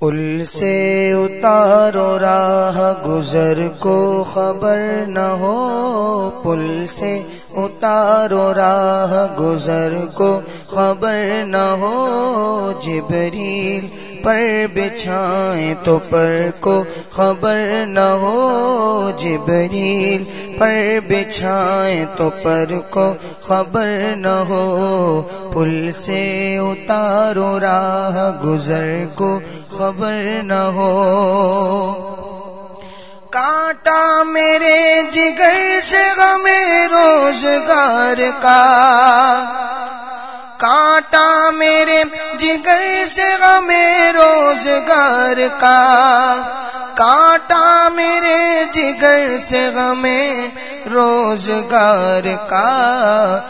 پل سے اتارو راہ گزر کو خبر نہ ہو۔ پل سے اتارو راہ گزر کو خبر نہ ہو۔ جبریل پر بچھائیں تو پر کو خبر نہ ہو۔ جبریل پر بچھائیں تو پر کو خبر نہ ہو۔ پل سے اتارو راہ گزر کو خبر نہ ہو۔ کانٹا میرے جگر سے غم روزگار کا۔ کانٹا میرے جگر سے غم روزگار کا۔ کانٹا میرے جگر سے غم روزگار کا۔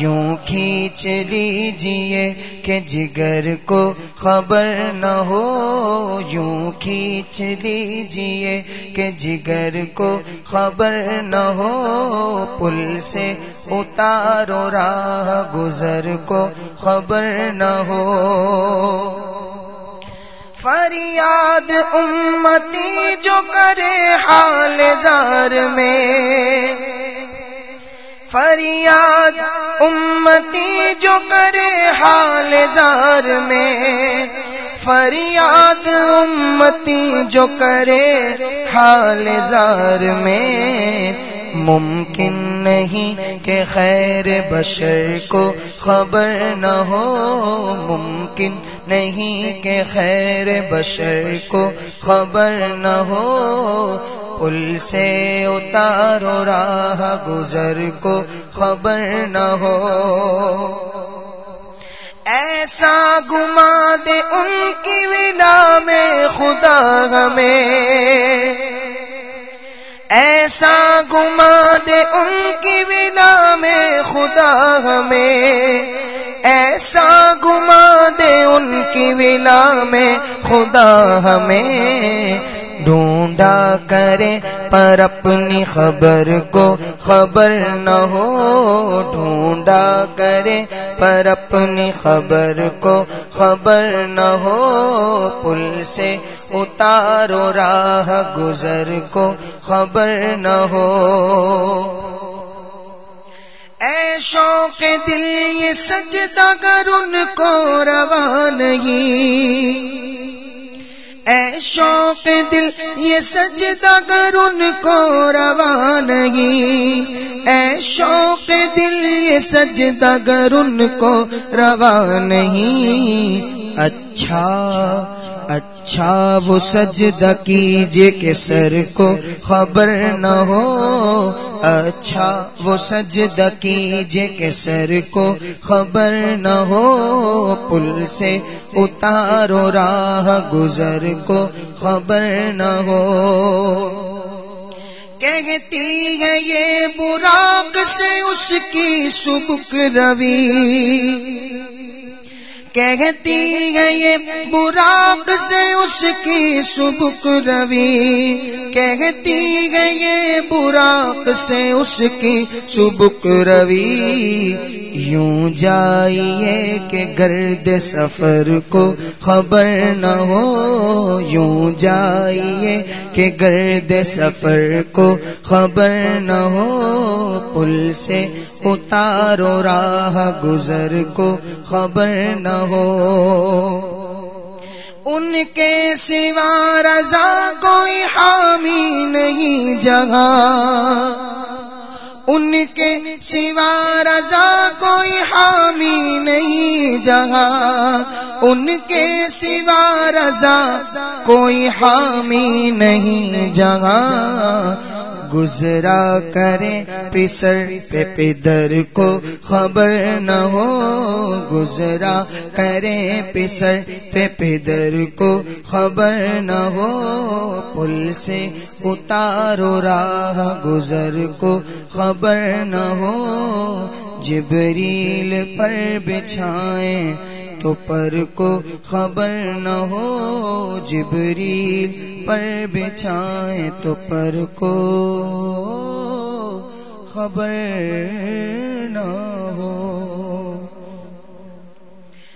یوں کھینچ لیجیے کہ جگر کو خبر نہ ہو۔ یوں کھینچ لیجیے کہ جگر کو خبر نہ ہو۔ پل سے اتارو راہ گزر کو خبر نہ ہو۔ فریاد امتی جو کرے حال زار میں۔ فریاد امتی جو کرے حال زار میں۔ فریاد امتی جو کرے حال زار میں۔ ممکن نہیں کہ خیر بشر کو خبر نہ ہو، ممکن نہیں کہ خیر بشر کو خبر نہ ہو۔ پل سے اتارو راہ گزر کو خبر نہ ہو۔ ایسا گما دے ان کی ولا میں خدا ہمیں۔ ایسا گما دے ان ایسا گما دے ان کی ولا میں خدا ہمیں ڈھونڈا کرے پر اپنی خبر کو خبر نہ ہو ڈھونڈا کرے پر اپنی خبر کو خبر نہ ہو پل سے اتارو راہ گزر کو خبر نہ ہو شوق دل یہ سجدہ گر ان کو روا نہیں۔ اے شوق دل یہ سجدہ گر ان کو روا نہیں۔ اے شوق دل یہ سجدہ گر ان کو روا نہیں۔ اچھا اچھا وہ سجدہ کیجیے کہ سر کو خبر نہ ہو۔ اچھا وہ سجدہ کیجیے کہ سر کو خبر نہ ہو پل سے اتارو راہ گزر کو خبر نہ ہو کہتی ہے یہ براق سے اس کی سبک روی کہتی ہے یہ براق سے اس کی سبک روی۔ کہتی ہے یہ براق سے اس کی سبک روی۔ یوں جائیے کہ گرد سفر کو خبر نہ ہو۔ یوں جائیے کہ گرد سفر کو خبر نہ ہو۔ پل سے اتارو راہ گزر کو خبر نہ ہو۔ ان کے سوا رضا کوئی حامی نہیں جگہ۔ ان کے سوا رضا کوئی حامی نہیں جگہ۔ ان کے سوا رضا کوئی حامی نہیں جگہ۔ گزرا کرے پسر پہ پدر کو خبر نہ ہو۔ گزرا کرے پسر پہ پدر کو خبر نہ ہو۔ پل سے اتارو راہ گزر کو خبر نہ ہو۔ جبریل پر بچھائیں تو پر کو خبر نہ ہو، جبریل پر بچھائیں تو پر کو خبر نہ ہو۔